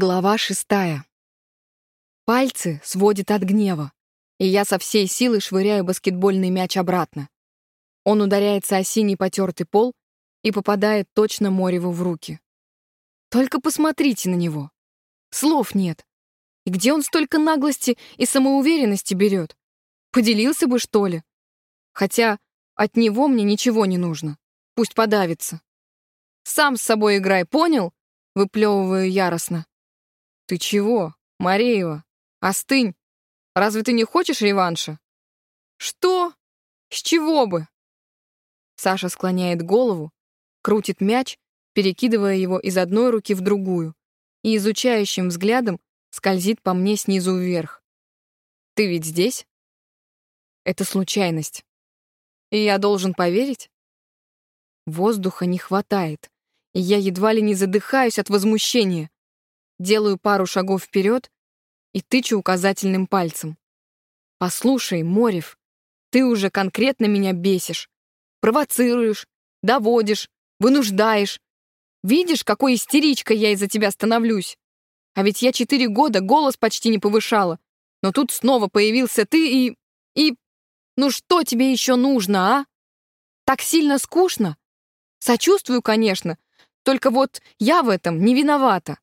Глава шестая. Пальцы сводит от гнева, и я со всей силы швыряю баскетбольный мяч обратно. Он ударяется о синий потертый пол и попадает точно Мореву в руки. Только посмотрите на него. Слов нет. И где он столько наглости и самоуверенности берет? Поделился бы, что ли? Хотя от него мне ничего не нужно. Пусть подавится. Сам с собой играй, понял? Выплевываю яростно. «Ты чего, Мареева? Остынь! Разве ты не хочешь реванша?» «Что? С чего бы?» Саша склоняет голову, крутит мяч, перекидывая его из одной руки в другую, и изучающим взглядом скользит по мне снизу вверх. «Ты ведь здесь?» «Это случайность. И я должен поверить?» Воздуха не хватает, и я едва ли не задыхаюсь от возмущения делаю пару шагов вперед и тычу указательным пальцем. «Послушай, Морев, ты уже конкретно меня бесишь. Провоцируешь, доводишь, вынуждаешь. Видишь, какой истеричкой я из-за тебя становлюсь? А ведь я четыре года голос почти не повышала. Но тут снова появился ты и... и... Ну что тебе еще нужно, а? Так сильно скучно? Сочувствую, конечно, только вот я в этом не виновата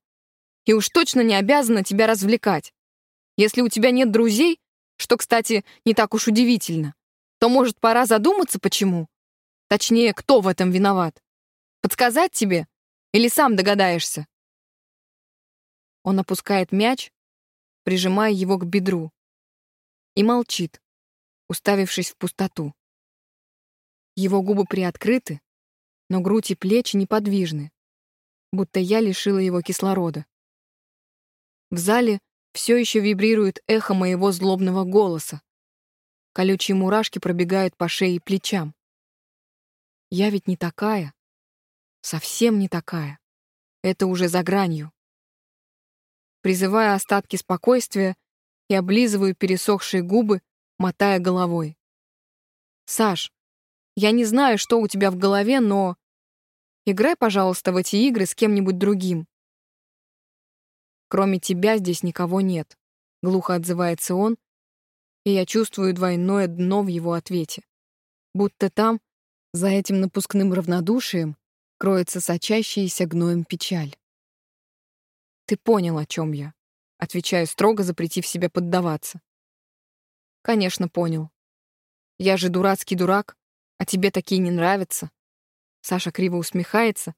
и уж точно не обязана тебя развлекать. Если у тебя нет друзей, что, кстати, не так уж удивительно, то, может, пора задуматься, почему? Точнее, кто в этом виноват? Подсказать тебе? Или сам догадаешься? Он опускает мяч, прижимая его к бедру, и молчит, уставившись в пустоту. Его губы приоткрыты, но грудь и плечи неподвижны, будто я лишила его кислорода. В зале все еще вибрирует эхо моего злобного голоса. Колючие мурашки пробегают по шее и плечам. Я ведь не такая. Совсем не такая. Это уже за гранью. Призывая остатки спокойствия, и облизываю пересохшие губы, мотая головой. «Саш, я не знаю, что у тебя в голове, но... Играй, пожалуйста, в эти игры с кем-нибудь другим. Кроме тебя здесь никого нет», — глухо отзывается он, и я чувствую двойное дно в его ответе. Будто там, за этим напускным равнодушием, кроется сочащаяся гноем печаль. «Ты понял, о чем я», — отвечаю строго, запретив себя поддаваться. «Конечно, понял. Я же дурацкий дурак, а тебе такие не нравятся». Саша криво усмехается,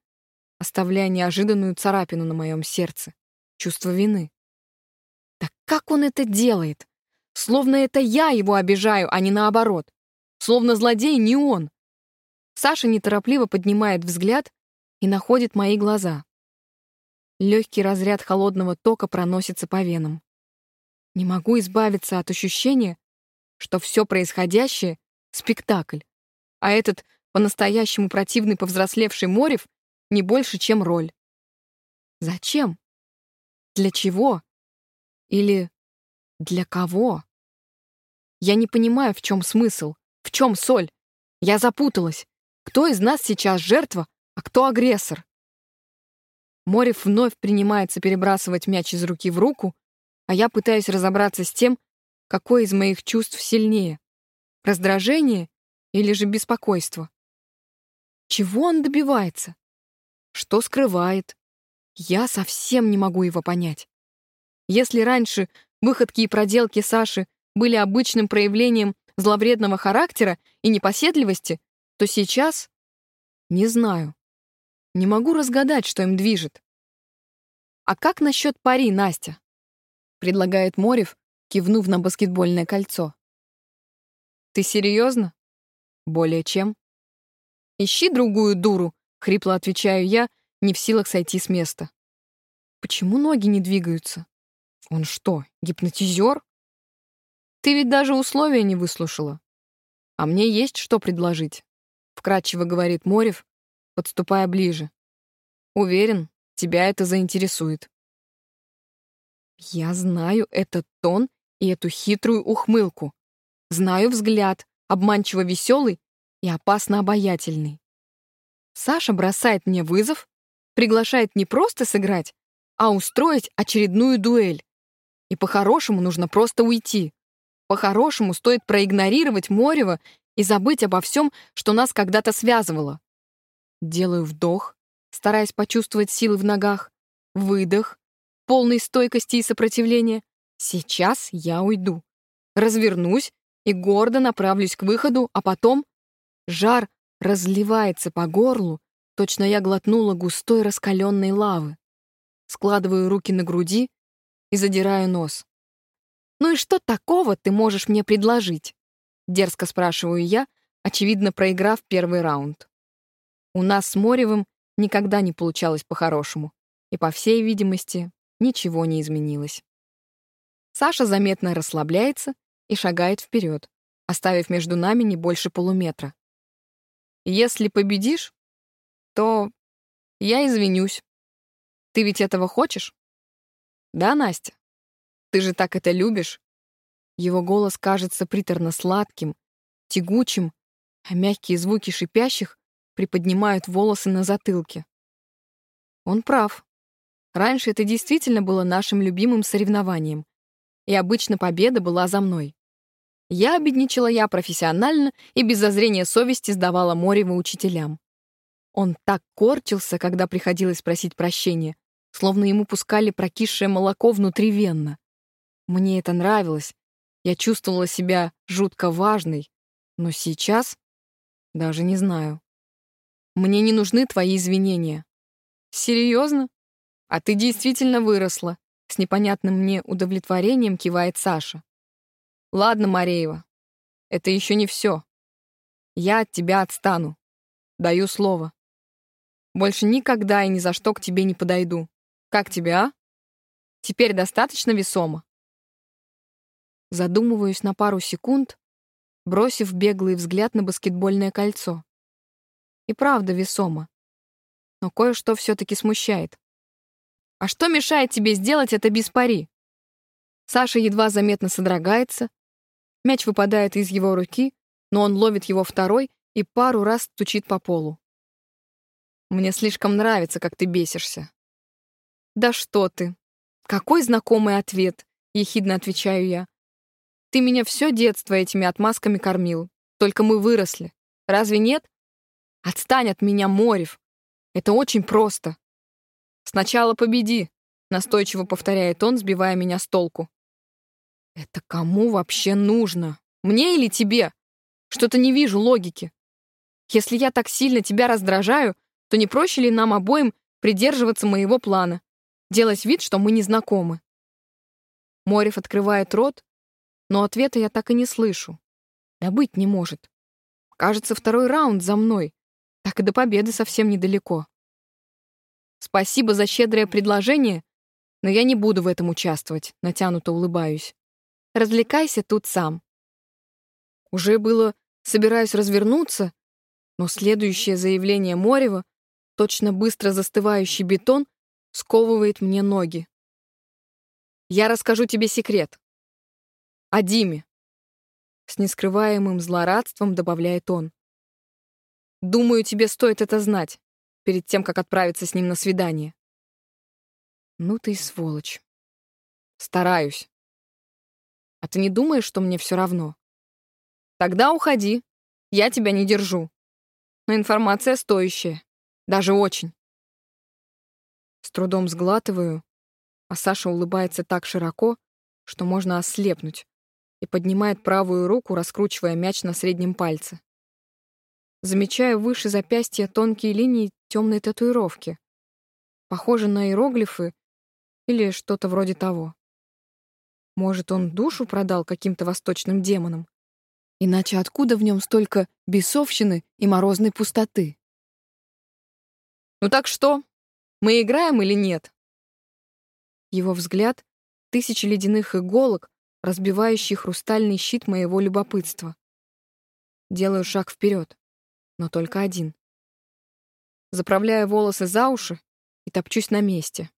оставляя неожиданную царапину на моем сердце чувство вины. Так как он это делает? Словно это я его обижаю, а не наоборот. Словно злодей не он. Саша неторопливо поднимает взгляд и находит мои глаза. Легкий разряд холодного тока проносится по венам. Не могу избавиться от ощущения, что все происходящее — спектакль, а этот по-настоящему противный повзрослевший Морев не больше, чем роль. Зачем? Для чего? Или для кого? Я не понимаю, в чем смысл, в чем соль. Я запуталась. Кто из нас сейчас жертва, а кто агрессор? Морев вновь принимается перебрасывать мяч из руки в руку, а я пытаюсь разобраться с тем, какое из моих чувств сильнее — раздражение или же беспокойство. Чего он добивается? Что скрывает? Я совсем не могу его понять. Если раньше выходки и проделки Саши были обычным проявлением зловредного характера и непоседливости, то сейчас... Не знаю. Не могу разгадать, что им движет. «А как насчет пари, Настя?» — предлагает Морев, кивнув на баскетбольное кольцо. «Ты серьезно?» «Более чем». «Ищи другую дуру», — хрипло отвечаю я, не в силах сойти с места. Почему ноги не двигаются? Он что, гипнотизер? Ты ведь даже условия не выслушала. А мне есть что предложить, вкратчиво говорит Морев, подступая ближе. Уверен, тебя это заинтересует. Я знаю этот тон и эту хитрую ухмылку. Знаю взгляд, обманчиво веселый и опасно обаятельный. Саша бросает мне вызов, приглашает не просто сыграть, а устроить очередную дуэль. И по-хорошему нужно просто уйти. По-хорошему стоит проигнорировать Морева и забыть обо всем, что нас когда-то связывало. Делаю вдох, стараясь почувствовать силы в ногах, выдох, полной стойкости и сопротивления. Сейчас я уйду. Развернусь и гордо направлюсь к выходу, а потом жар разливается по горлу, точно я глотнула густой раскаленной лавы. Складываю руки на груди и задираю нос. «Ну и что такого ты можешь мне предложить?» Дерзко спрашиваю я, очевидно, проиграв первый раунд. У нас с Моревым никогда не получалось по-хорошему, и, по всей видимости, ничего не изменилось. Саша заметно расслабляется и шагает вперед, оставив между нами не больше полуметра. Если победишь, то я извинюсь. Ты ведь этого хочешь? Да, Настя? Ты же так это любишь. Его голос кажется приторно-сладким, тягучим, а мягкие звуки шипящих приподнимают волосы на затылке. Он прав. Раньше это действительно было нашим любимым соревнованием, и обычно победа была за мной. Я обедничала я профессионально и без зазрения совести сдавала Морева учителям. Он так корчился, когда приходилось просить прощения, словно ему пускали прокисшее молоко внутривенно. Мне это нравилось. Я чувствовала себя жутко важной, но сейчас даже не знаю. Мне не нужны твои извинения. Серьезно? А ты действительно выросла. С непонятным мне удовлетворением кивает Саша. Ладно, Мареева, это еще не все. Я от тебя отстану. Даю слово. Больше никогда и ни за что к тебе не подойду. Как тебе, а? Теперь достаточно весомо? Задумываюсь на пару секунд, бросив беглый взгляд на баскетбольное кольцо. И правда весомо. Но кое-что все-таки смущает. А что мешает тебе сделать это без пари? Саша едва заметно содрогается. Мяч выпадает из его руки, но он ловит его второй и пару раз стучит по полу. Мне слишком нравится, как ты бесишься. Да что ты? Какой знакомый ответ, ехидно отвечаю я. Ты меня все детство этими отмазками кормил. Только мы выросли. Разве нет? Отстань от меня, Морев. Это очень просто. Сначала победи, настойчиво повторяет он, сбивая меня с толку. Это кому вообще нужно? Мне или тебе? Что-то не вижу логики. Если я так сильно тебя раздражаю, то не проще ли нам обоим придерживаться моего плана? Делать вид, что мы не знакомы. Морев открывает рот, но ответа я так и не слышу. Да быть не может. Кажется, второй раунд за мной. Так и до победы совсем недалеко. Спасибо за щедрое предложение, но я не буду в этом участвовать, натянуто улыбаюсь. Развлекайся тут сам. Уже было собираюсь развернуться, но следующее заявление Морева, точно быстро застывающий бетон, сковывает мне ноги. Я расскажу тебе секрет. О Диме. С нескрываемым злорадством добавляет он. Думаю, тебе стоит это знать, перед тем, как отправиться с ним на свидание. Ну ты и сволочь. Стараюсь. А ты не думаешь, что мне все равно? Тогда уходи. Я тебя не держу. Но информация стоящая. Даже очень. С трудом сглатываю, а Саша улыбается так широко, что можно ослепнуть, и поднимает правую руку, раскручивая мяч на среднем пальце. Замечаю выше запястья тонкие линии темной татуировки. Похоже на иероглифы или что-то вроде того. Может, он душу продал каким-то восточным демонам? Иначе откуда в нем столько бесовщины и морозной пустоты? «Ну так что, мы играем или нет?» Его взгляд — тысячи ледяных иголок, разбивающий хрустальный щит моего любопытства. Делаю шаг вперед, но только один. Заправляю волосы за уши и топчусь на месте.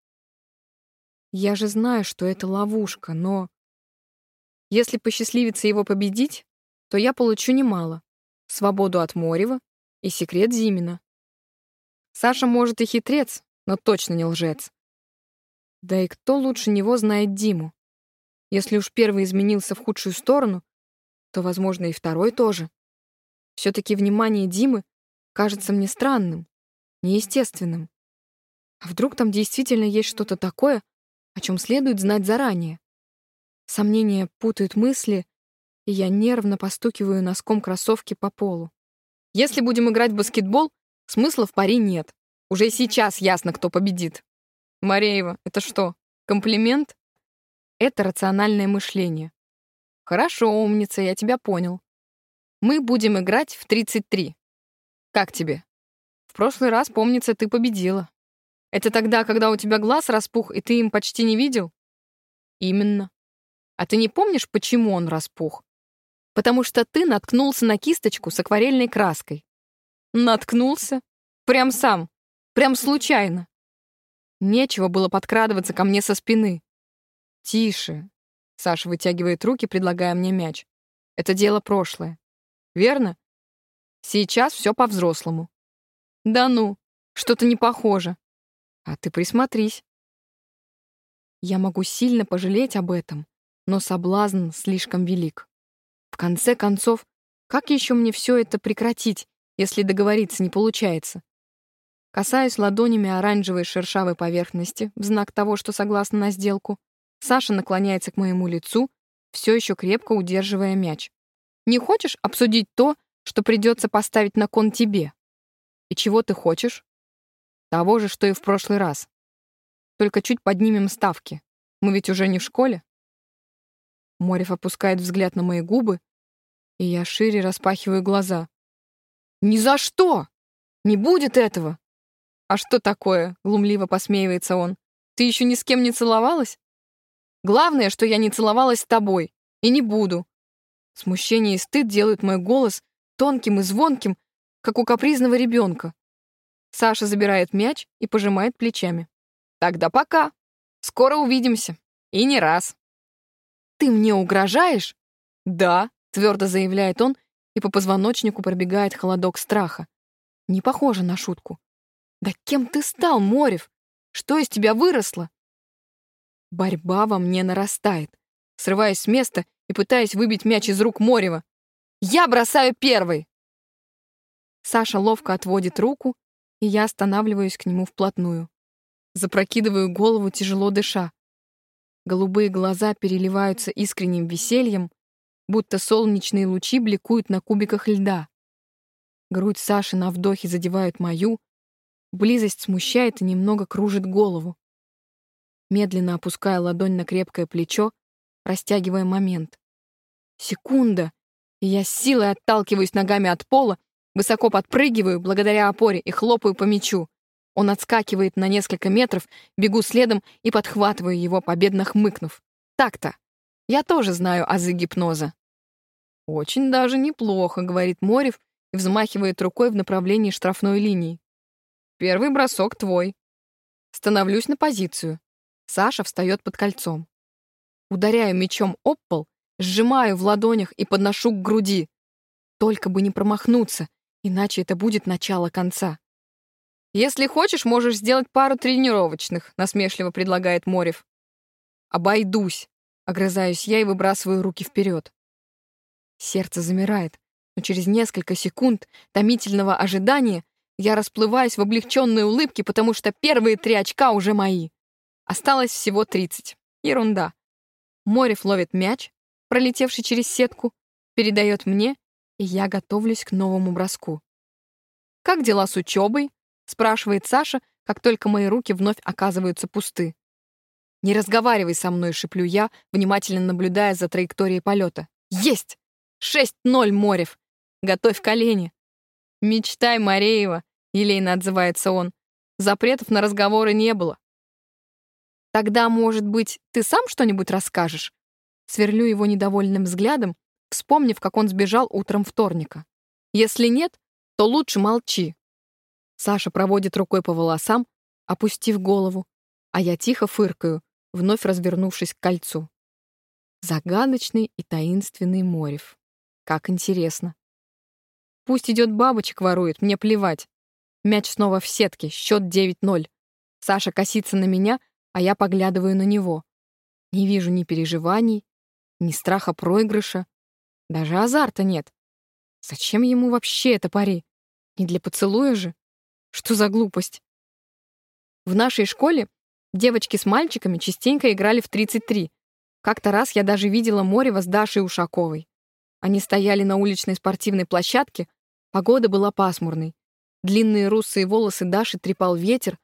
Я же знаю, что это ловушка, но... Если посчастливится его победить, то я получу немало. Свободу от Морева и секрет Зимина. Саша, может, и хитрец, но точно не лжец. Да и кто лучше него знает Диму? Если уж первый изменился в худшую сторону, то, возможно, и второй тоже. Все-таки внимание Димы кажется мне странным, неестественным. А вдруг там действительно есть что-то такое, о чем следует знать заранее? Сомнения путают мысли, и я нервно постукиваю носком кроссовки по полу. Если будем играть в баскетбол, смысла в пари нет. Уже сейчас ясно, кто победит. Мареева, это что, комплимент? Это рациональное мышление. Хорошо, умница, я тебя понял. Мы будем играть в 33. Как тебе? В прошлый раз, помнится, ты победила. Это тогда, когда у тебя глаз распух, и ты им почти не видел? Именно. А ты не помнишь, почему он распух? Потому что ты наткнулся на кисточку с акварельной краской. Наткнулся? Прям сам. Прям случайно. Нечего было подкрадываться ко мне со спины. Тише. Саша вытягивает руки, предлагая мне мяч. Это дело прошлое. Верно? Сейчас все по-взрослому. Да ну, что-то не похоже. А ты присмотрись. Я могу сильно пожалеть об этом, но соблазн слишком велик. В конце концов, как еще мне все это прекратить, если договориться не получается? Касаясь ладонями оранжевой шершавой поверхности в знак того, что согласна на сделку, Саша наклоняется к моему лицу, все еще крепко удерживая мяч. «Не хочешь обсудить то, что придется поставить на кон тебе?» «И чего ты хочешь?» «Того же, что и в прошлый раз. Только чуть поднимем ставки. Мы ведь уже не в школе». Морев опускает взгляд на мои губы, и я шире распахиваю глаза. «Ни за что! Не будет этого!» «А что такое?» — глумливо посмеивается он. «Ты еще ни с кем не целовалась?» «Главное, что я не целовалась с тобой. И не буду». Смущение и стыд делают мой голос тонким и звонким, как у капризного ребенка. Саша забирает мяч и пожимает плечами. «Тогда пока. Скоро увидимся. И не раз». «Ты мне угрожаешь?» «Да», — твердо заявляет он, и по позвоночнику пробегает холодок страха. Не похоже на шутку. Да кем ты стал, Морев? Что из тебя выросло? Борьба во мне нарастает. Срываясь с места и пытаясь выбить мяч из рук Морева. Я бросаю первый! Саша ловко отводит руку, и я останавливаюсь к нему вплотную. Запрокидываю голову, тяжело дыша. Голубые глаза переливаются искренним весельем, будто солнечные лучи бликуют на кубиках льда. Грудь Саши на вдохе задевает мою, Близость смущает и немного кружит голову. Медленно опуская ладонь на крепкое плечо, растягивая момент. Секунда, и я с силой отталкиваюсь ногами от пола, высоко подпрыгиваю благодаря опоре и хлопаю по мячу. Он отскакивает на несколько метров, бегу следом и подхватываю его, победно хмыкнув. Так-то. Я тоже знаю азы гипноза. «Очень даже неплохо», — говорит Морев и взмахивает рукой в направлении штрафной линии. Первый бросок твой. Становлюсь на позицию. Саша встает под кольцом. Ударяю мечом об пол, сжимаю в ладонях и подношу к груди. Только бы не промахнуться, иначе это будет начало конца. «Если хочешь, можешь сделать пару тренировочных», — насмешливо предлагает Морев. «Обойдусь», — огрызаюсь я и выбрасываю руки вперед. Сердце замирает, но через несколько секунд томительного ожидания я расплываюсь в облегченной улыбке, потому что первые три очка уже мои. Осталось всего тридцать. Ерунда. Морев ловит мяч, пролетевший через сетку, передает мне, и я готовлюсь к новому броску. «Как дела с учебой?» — спрашивает Саша, как только мои руки вновь оказываются пусты. «Не разговаривай со мной», — шеплю я, внимательно наблюдая за траекторией полета. «Есть! Шесть ноль, Морев! Готовь колени!» «Мечтай, Мареева!» — елейно отзывается он. «Запретов на разговоры не было». «Тогда, может быть, ты сам что-нибудь расскажешь?» Сверлю его недовольным взглядом, вспомнив, как он сбежал утром вторника. «Если нет, то лучше молчи». Саша проводит рукой по волосам, опустив голову, а я тихо фыркаю, вновь развернувшись к кольцу. Загадочный и таинственный Морев. Как интересно. Пусть идет бабочек ворует, мне плевать. Мяч снова в сетке, счет 9-0. Саша косится на меня, а я поглядываю на него. Не вижу ни переживаний, ни страха проигрыша. Даже азарта нет. Зачем ему вообще это пари? Не для поцелуя же? Что за глупость? В нашей школе девочки с мальчиками частенько играли в 33. Как-то раз я даже видела Морева с Дашей Ушаковой. Они стояли на уличной спортивной площадке, погода была пасмурной. Длинные русые волосы Даши трепал ветер,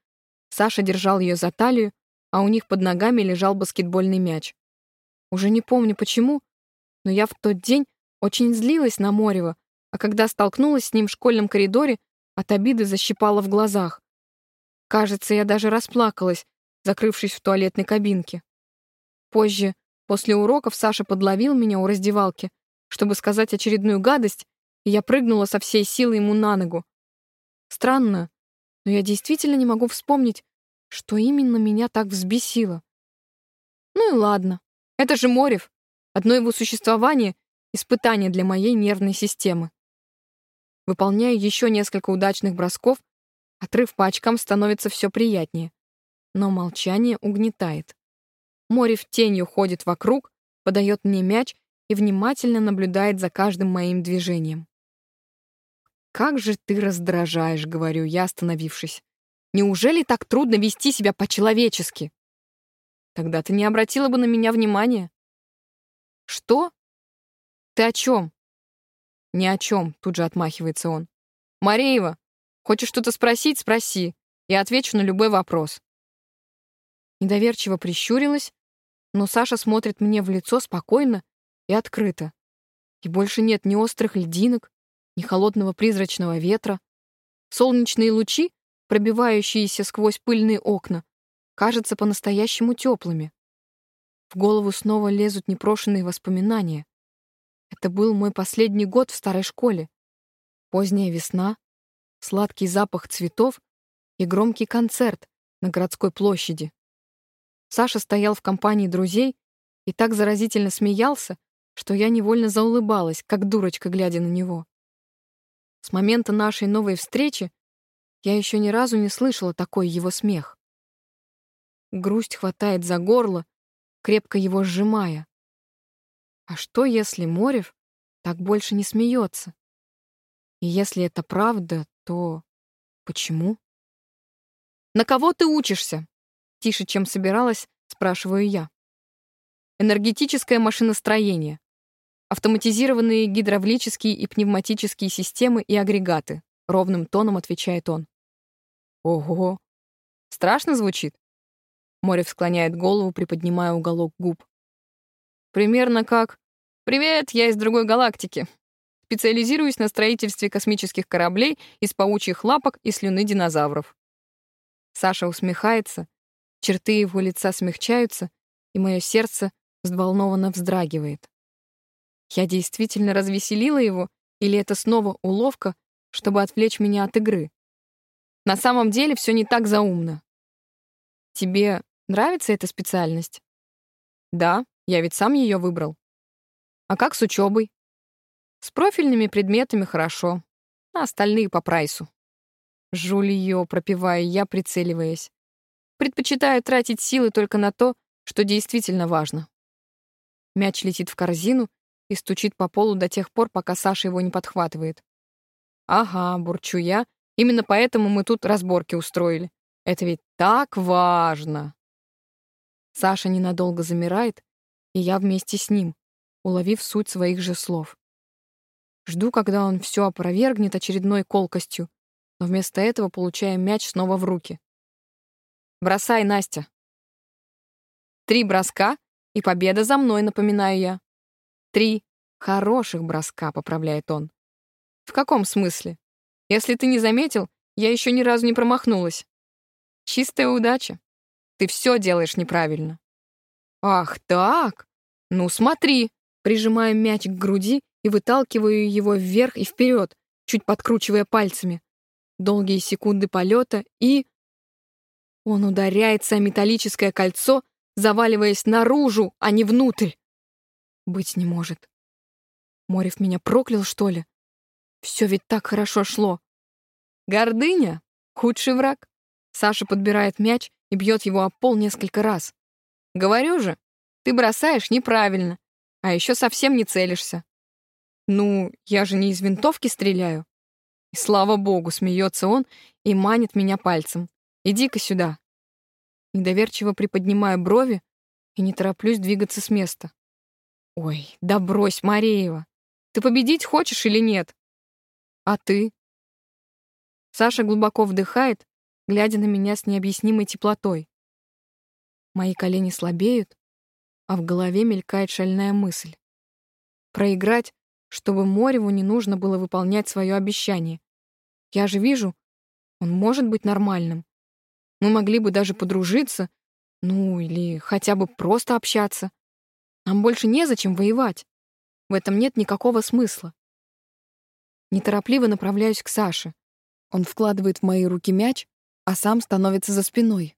Саша держал ее за талию, а у них под ногами лежал баскетбольный мяч. Уже не помню почему, но я в тот день очень злилась на Морева, а когда столкнулась с ним в школьном коридоре, от обиды защипала в глазах. Кажется, я даже расплакалась, закрывшись в туалетной кабинке. Позже, после уроков, Саша подловил меня у раздевалки, чтобы сказать очередную гадость, и я прыгнула со всей силы ему на ногу. Странно, но я действительно не могу вспомнить, что именно меня так взбесило. Ну и ладно. Это же Морев. Одно его существование — испытание для моей нервной системы. Выполняю еще несколько удачных бросков, отрыв по очкам становится все приятнее. Но молчание угнетает. Морев тенью ходит вокруг, подает мне мяч и внимательно наблюдает за каждым моим движением. «Как же ты раздражаешь», — говорю я, остановившись. «Неужели так трудно вести себя по-человечески?» «Тогда ты не обратила бы на меня внимания». «Что? Ты о чем?» «Ни о чем», — тут же отмахивается он. «Мареева, хочешь что-то спросить, спроси. Я отвечу на любой вопрос». Недоверчиво прищурилась, но Саша смотрит мне в лицо спокойно и открыто. И больше нет ни острых льдинок, ни холодного призрачного ветра. Солнечные лучи, пробивающиеся сквозь пыльные окна, кажутся по-настоящему теплыми. В голову снова лезут непрошенные воспоминания. Это был мой последний год в старой школе. Поздняя весна, сладкий запах цветов и громкий концерт на городской площади. Саша стоял в компании друзей и так заразительно смеялся, что я невольно заулыбалась, как дурочка, глядя на него. С момента нашей новой встречи я еще ни разу не слышала такой его смех. Грусть хватает за горло, крепко его сжимая. А что, если Морев так больше не смеется? И если это правда, то почему? «На кого ты учишься?» Тише, чем собиралась, спрашиваю я. «Энергетическое машиностроение автоматизированные гидравлические и пневматические системы и агрегаты», — ровным тоном отвечает он. «Ого! Страшно звучит?» Морев склоняет голову, приподнимая уголок губ. «Примерно как «Привет, я из другой галактики. Специализируюсь на строительстве космических кораблей из паучьих лапок и слюны динозавров». Саша усмехается, черты его лица смягчаются, и мое сердце взволнованно вздрагивает. Я действительно развеселила его, или это снова уловка, чтобы отвлечь меня от игры? На самом деле все не так заумно. Тебе нравится эта специальность? Да, я ведь сам ее выбрал. А как с учебой? С профильными предметами хорошо, а остальные по прайсу. Жулье, пропиваю я, прицеливаясь. Предпочитаю тратить силы только на то, что действительно важно. Мяч летит в корзину, и стучит по полу до тех пор, пока Саша его не подхватывает. «Ага», — бурчу я, — «именно поэтому мы тут разборки устроили. Это ведь так важно!» Саша ненадолго замирает, и я вместе с ним, уловив суть своих же слов. Жду, когда он все опровергнет очередной колкостью, но вместо этого получаем мяч снова в руки. «Бросай, Настя!» Три броска, и победа за мной, напоминаю я. Три хороших броска, поправляет он. В каком смысле? Если ты не заметил, я еще ни разу не промахнулась. Чистая удача. Ты все делаешь неправильно. Ах, так? Ну, смотри. Прижимаю мяч к груди и выталкиваю его вверх и вперед, чуть подкручивая пальцами. Долгие секунды полета и... Он ударяется о металлическое кольцо, заваливаясь наружу, а не внутрь. Быть не может. Морев меня проклял, что ли? Все ведь так хорошо шло. Гордыня — худший враг. Саша подбирает мяч и бьет его об пол несколько раз. Говорю же, ты бросаешь неправильно, а еще совсем не целишься. Ну, я же не из винтовки стреляю. И слава богу, смеется он и манит меня пальцем. Иди-ка сюда. Недоверчиво приподнимаю брови и не тороплюсь двигаться с места. Ой, да брось, Мареева. Ты победить хочешь или нет? А ты? Саша глубоко вдыхает, глядя на меня с необъяснимой теплотой. Мои колени слабеют, а в голове мелькает шальная мысль. Проиграть, чтобы Мореву не нужно было выполнять свое обещание. Я же вижу, он может быть нормальным. Мы могли бы даже подружиться, ну, или хотя бы просто общаться. Нам больше незачем воевать. В этом нет никакого смысла. Неторопливо направляюсь к Саше. Он вкладывает в мои руки мяч, а сам становится за спиной.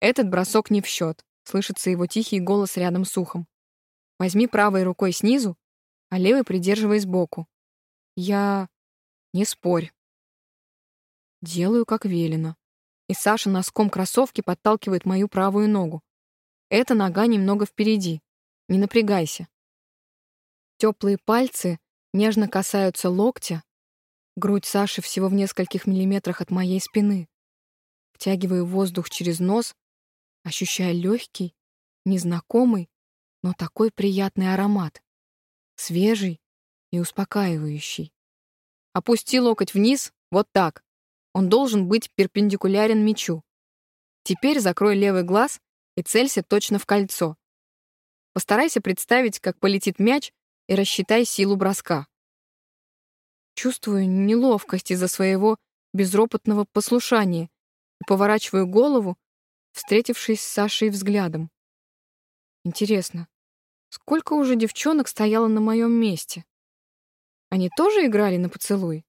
Этот бросок не в счет. Слышится его тихий голос рядом с ухом. Возьми правой рукой снизу, а левой придерживай сбоку. Я... Не спорь. Делаю, как велено. И Саша носком кроссовки подталкивает мою правую ногу. Эта нога немного впереди. Не напрягайся. Теплые пальцы нежно касаются локтя. Грудь Саши всего в нескольких миллиметрах от моей спины. Втягиваю воздух через нос ощущая легкий, незнакомый, но такой приятный аромат. Свежий и успокаивающий. Опусти локоть вниз, вот так. Он должен быть перпендикулярен мячу. Теперь закрой левый глаз и целься точно в кольцо. Постарайся представить, как полетит мяч, и рассчитай силу броска. Чувствую неловкость из-за своего безропотного послушания и поворачиваю голову, встретившись с Сашей взглядом. Интересно, сколько уже девчонок стояло на моем месте? Они тоже играли на поцелуй?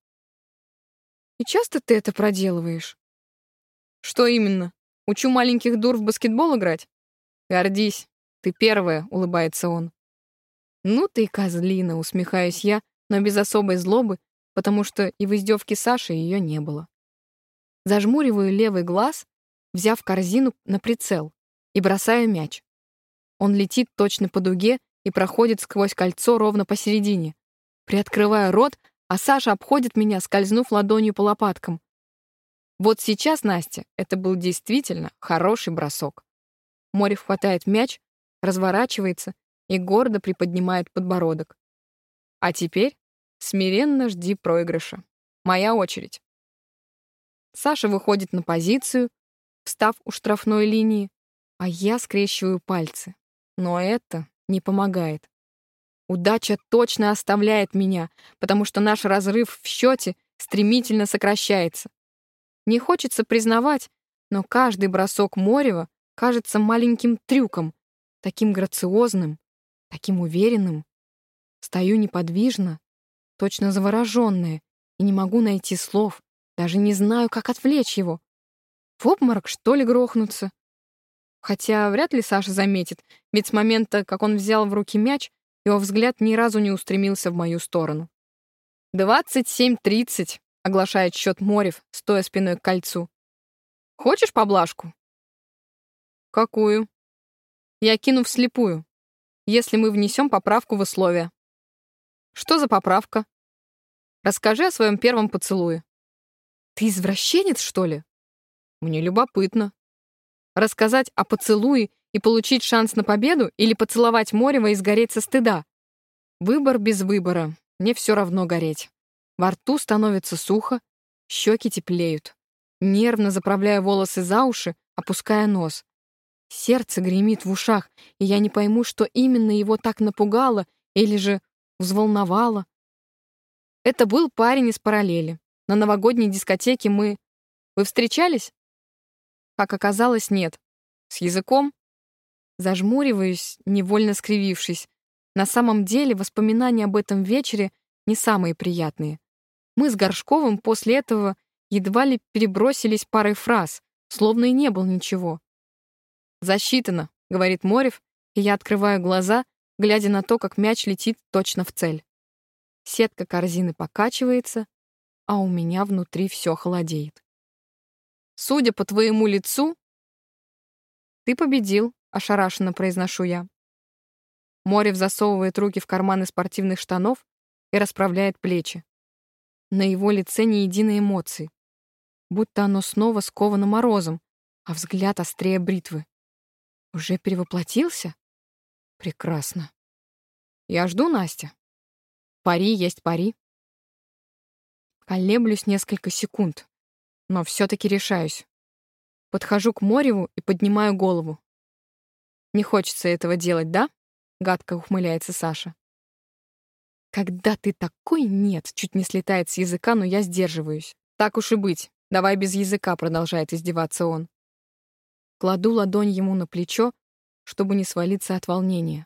И часто ты это проделываешь? Что именно? Учу маленьких дур в баскетбол играть? Гордись, ты первая, улыбается он. Ну ты козлина, усмехаюсь я, но без особой злобы, потому что и в издевке Саши ее не было. Зажмуриваю левый глаз взяв корзину на прицел, и бросаю мяч. Он летит точно по дуге и проходит сквозь кольцо ровно посередине. Приоткрываю рот, а Саша обходит меня, скользнув ладонью по лопаткам. Вот сейчас, Настя, это был действительно хороший бросок. Морев хватает мяч, разворачивается и гордо приподнимает подбородок. А теперь смиренно жди проигрыша. Моя очередь. Саша выходит на позицию, встав у штрафной линии, а я скрещиваю пальцы. Но это не помогает. Удача точно оставляет меня, потому что наш разрыв в счете стремительно сокращается. Не хочется признавать, но каждый бросок Морева кажется маленьким трюком, таким грациозным, таким уверенным. Стою неподвижно, точно завороженная, и не могу найти слов, даже не знаю, как отвлечь его. В обморок, что ли, грохнуться? Хотя вряд ли Саша заметит, ведь с момента, как он взял в руки мяч, его взгляд ни разу не устремился в мою сторону. «Двадцать семь тридцать», — оглашает счет Морев, стоя спиной к кольцу. «Хочешь поблажку?» «Какую?» «Я кину вслепую, если мы внесем поправку в условия». «Что за поправка?» «Расскажи о своем первом поцелуе». «Ты извращенец, что ли?» Мне любопытно. Рассказать о поцелуе и получить шанс на победу или поцеловать Морева и сгореть со стыда? Выбор без выбора. Мне все равно гореть. Во рту становится сухо, щеки теплеют. Нервно заправляя волосы за уши, опуская нос. Сердце гремит в ушах, и я не пойму, что именно его так напугало или же взволновало. Это был парень из параллели. На новогодней дискотеке мы... Вы встречались? Как оказалось, нет. С языком? Зажмуриваюсь, невольно скривившись. На самом деле воспоминания об этом вечере не самые приятные. Мы с Горшковым после этого едва ли перебросились парой фраз, словно и не было ничего. «Засчитано», — говорит Морев, и я открываю глаза, глядя на то, как мяч летит точно в цель. Сетка корзины покачивается, а у меня внутри все холодеет. Судя по твоему лицу, «Ты победил», — ошарашенно произношу я. Морев засовывает руки в карманы спортивных штанов и расправляет плечи. На его лице ни единой эмоции, будто оно снова сковано морозом, а взгляд острее бритвы. Уже перевоплотился? Прекрасно. Я жду, Настя. Пари есть пари. Колеблюсь несколько секунд, но все-таки решаюсь. Подхожу к Мореву и поднимаю голову. «Не хочется этого делать, да?» — гадко ухмыляется Саша. «Когда ты такой нет!» — чуть не слетает с языка, но я сдерживаюсь. «Так уж и быть. Давай без языка», — продолжает издеваться он. Кладу ладонь ему на плечо, чтобы не свалиться от волнения.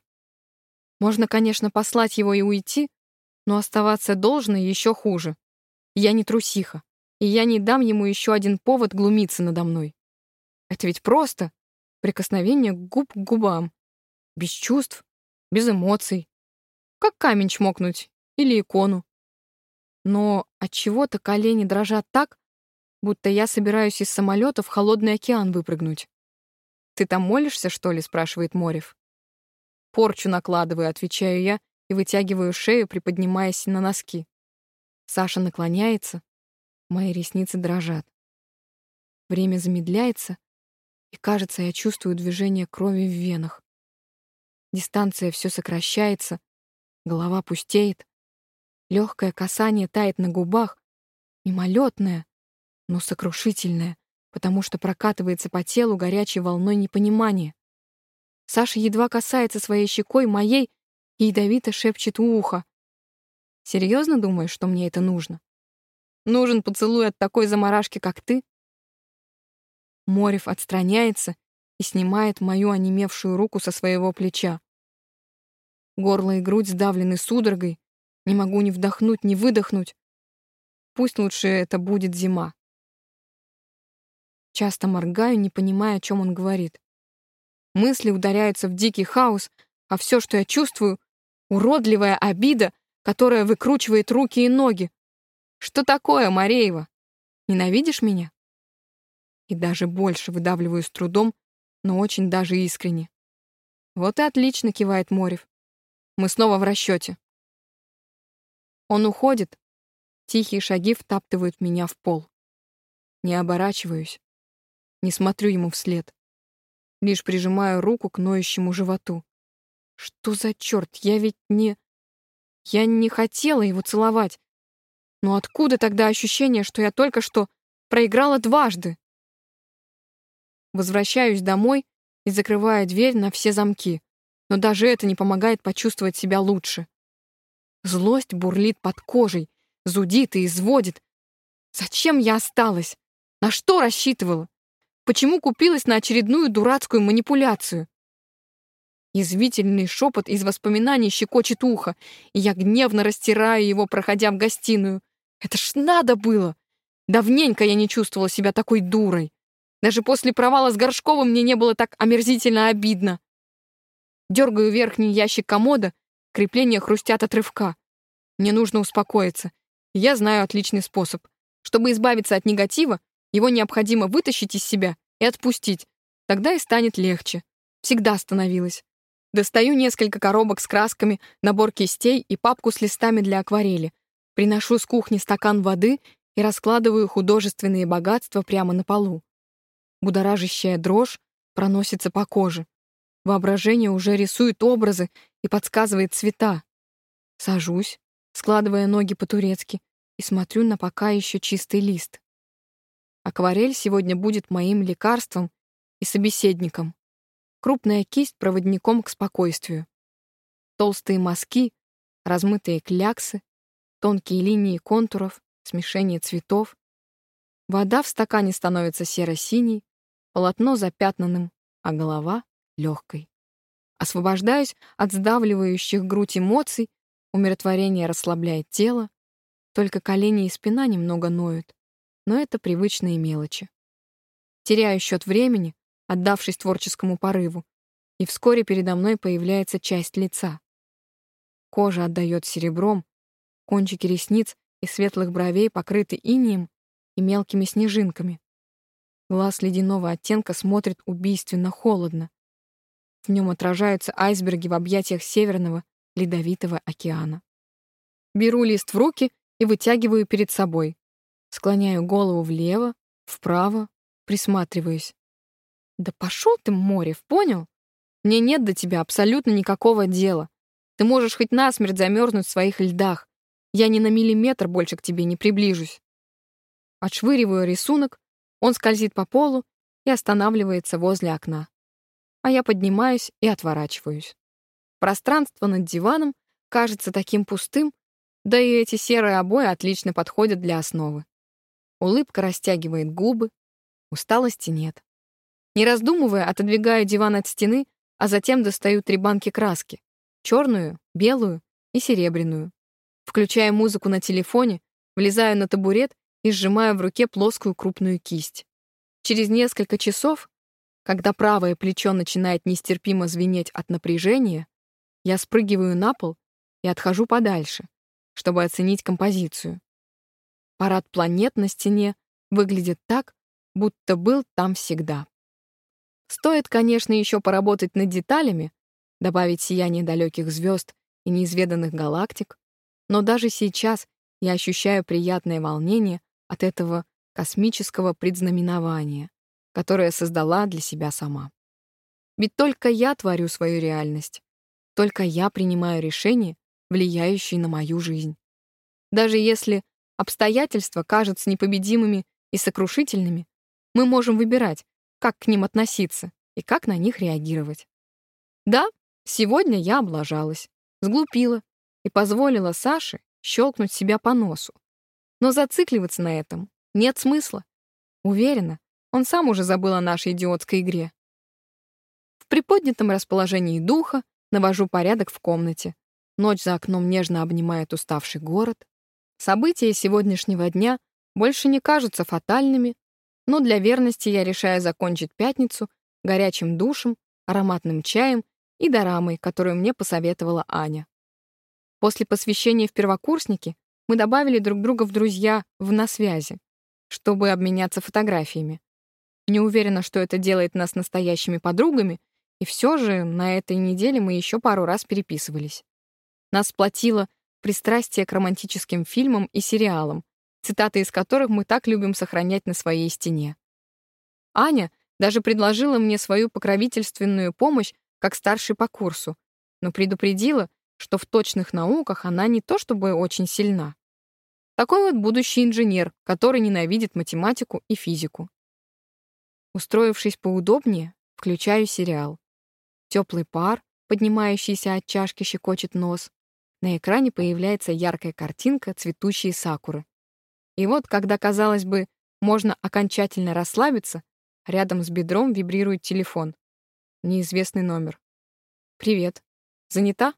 Можно, конечно, послать его и уйти, но оставаться должно еще хуже. Я не трусиха, и я не дам ему еще один повод глумиться надо мной. Это ведь просто прикосновение губ к губам. Без чувств, без эмоций. Как камень чмокнуть или икону. Но от чего то колени дрожат так, будто я собираюсь из самолета в холодный океан выпрыгнуть. «Ты там молишься, что ли?» — спрашивает Морев. «Порчу накладываю», — отвечаю я и вытягиваю шею, приподнимаясь на носки. Саша наклоняется, мои ресницы дрожат. Время замедляется, и, кажется, я чувствую движение крови в венах. Дистанция все сокращается, голова пустеет. Легкое касание тает на губах, мимолетное, но сокрушительное, потому что прокатывается по телу горячей волной непонимания. Саша едва касается своей щекой моей и ядовито шепчет в ухо. «Серьезно думаешь, что мне это нужно? Нужен поцелуй от такой заморашки, как ты?» Морев отстраняется и снимает мою онемевшую руку со своего плеча. Горло и грудь сдавлены судорогой, не могу ни вдохнуть, ни выдохнуть. Пусть лучше это будет зима. Часто моргаю, не понимая, о чем он говорит. Мысли ударяются в дикий хаос, а все, что я чувствую — уродливая обида, которая выкручивает руки и ноги. Что такое, Мареева? Ненавидишь меня? и даже больше выдавливаю с трудом, но очень даже искренне. Вот и отлично, кивает Морев. Мы снова в расчете. Он уходит. Тихие шаги втаптывают меня в пол. Не оборачиваюсь. Не смотрю ему вслед. Лишь прижимаю руку к ноющему животу. Что за черт? Я ведь не... Я не хотела его целовать. Но откуда тогда ощущение, что я только что проиграла дважды? Возвращаюсь домой и закрываю дверь на все замки, но даже это не помогает почувствовать себя лучше. Злость бурлит под кожей, зудит и изводит. Зачем я осталась? На что рассчитывала? Почему купилась на очередную дурацкую манипуляцию? Язвительный шепот из воспоминаний щекочет ухо, и я гневно растираю его, проходя в гостиную. Это ж надо было! Давненько я не чувствовала себя такой дурой. Даже после провала с Горшковым мне не было так омерзительно обидно. Дергаю верхний ящик комода, крепления хрустят от рывка. Мне нужно успокоиться. Я знаю отличный способ. Чтобы избавиться от негатива, его необходимо вытащить из себя и отпустить. Тогда и станет легче. Всегда становилось. Достаю несколько коробок с красками, набор кистей и папку с листами для акварели. Приношу с кухни стакан воды и раскладываю художественные богатства прямо на полу. Будоражащая дрожь проносится по коже. Воображение уже рисует образы и подсказывает цвета. Сажусь, складывая ноги по-турецки, и смотрю на пока еще чистый лист. Акварель сегодня будет моим лекарством и собеседником. Крупная кисть — проводником к спокойствию. Толстые мазки, размытые кляксы, тонкие линии контуров, смешение цветов. Вода в стакане становится серо-синей, полотно запятнанным, а голова — легкой. Освобождаюсь от сдавливающих грудь эмоций, умиротворение расслабляет тело, только колени и спина немного ноют, но это привычные мелочи. Теряю счет времени, отдавшись творческому порыву, и вскоре передо мной появляется часть лица. Кожа отдает серебром, кончики ресниц и светлых бровей покрыты инием и мелкими снежинками. Глаз ледяного оттенка смотрит убийственно холодно. В нем отражаются айсберги в объятиях Северного Ледовитого океана. Беру лист в руки и вытягиваю перед собой. Склоняю голову влево, вправо, присматриваюсь. «Да пошел ты, Морев, понял? Мне нет до тебя абсолютно никакого дела. Ты можешь хоть насмерть замерзнуть в своих льдах. Я ни на миллиметр больше к тебе не приближусь». Отшвыриваю рисунок, он скользит по полу и останавливается возле окна. А я поднимаюсь и отворачиваюсь. Пространство над диваном кажется таким пустым, да и эти серые обои отлично подходят для основы. Улыбка растягивает губы, усталости нет. Не раздумывая, отодвигаю диван от стены, а затем достаю три банки краски — черную, белую и серебряную. Включаю музыку на телефоне, влезаю на табурет и сжимаю в руке плоскую крупную кисть. Через несколько часов, когда правое плечо начинает нестерпимо звенеть от напряжения, я спрыгиваю на пол и отхожу подальше, чтобы оценить композицию. Парад планет на стене выглядит так, будто был там всегда. Стоит, конечно, еще поработать над деталями, добавить сияние далеких звезд и неизведанных галактик, но даже сейчас я ощущаю приятное волнение от этого космического предзнаменования, которое создала для себя сама. Ведь только я творю свою реальность, только я принимаю решения, влияющие на мою жизнь. Даже если обстоятельства кажутся непобедимыми и сокрушительными, мы можем выбирать, как к ним относиться и как на них реагировать. Да, сегодня я облажалась, сглупила и позволила Саше щелкнуть себя по носу. Но зацикливаться на этом нет смысла. Уверена, он сам уже забыл о нашей идиотской игре. В приподнятом расположении духа Навожу порядок в комнате. Ночь за окном нежно обнимает уставший город. События сегодняшнего дня больше не кажутся фатальными, но для верности я решаю закончить пятницу горячим душем, ароматным чаем и дорамой, которую мне посоветовала Аня. После посвящения в первокурсники мы добавили друг друга в друзья в «На связи», чтобы обменяться фотографиями. Не уверена, что это делает нас настоящими подругами, и все же на этой неделе мы еще пару раз переписывались. Нас сплотило пристрастие к романтическим фильмам и сериалам, цитаты из которых мы так любим сохранять на своей стене. Аня даже предложила мне свою покровительственную помощь как старший по курсу, но предупредила, что в точных науках она не то чтобы очень сильна. Такой вот будущий инженер, который ненавидит математику и физику. Устроившись поудобнее, включаю сериал. Теплый пар, поднимающийся от чашки, щекочет нос. На экране появляется яркая картинка цветущие сакуры. И вот, когда, казалось бы, можно окончательно расслабиться, рядом с бедром вибрирует телефон. Неизвестный номер. «Привет. Занята?»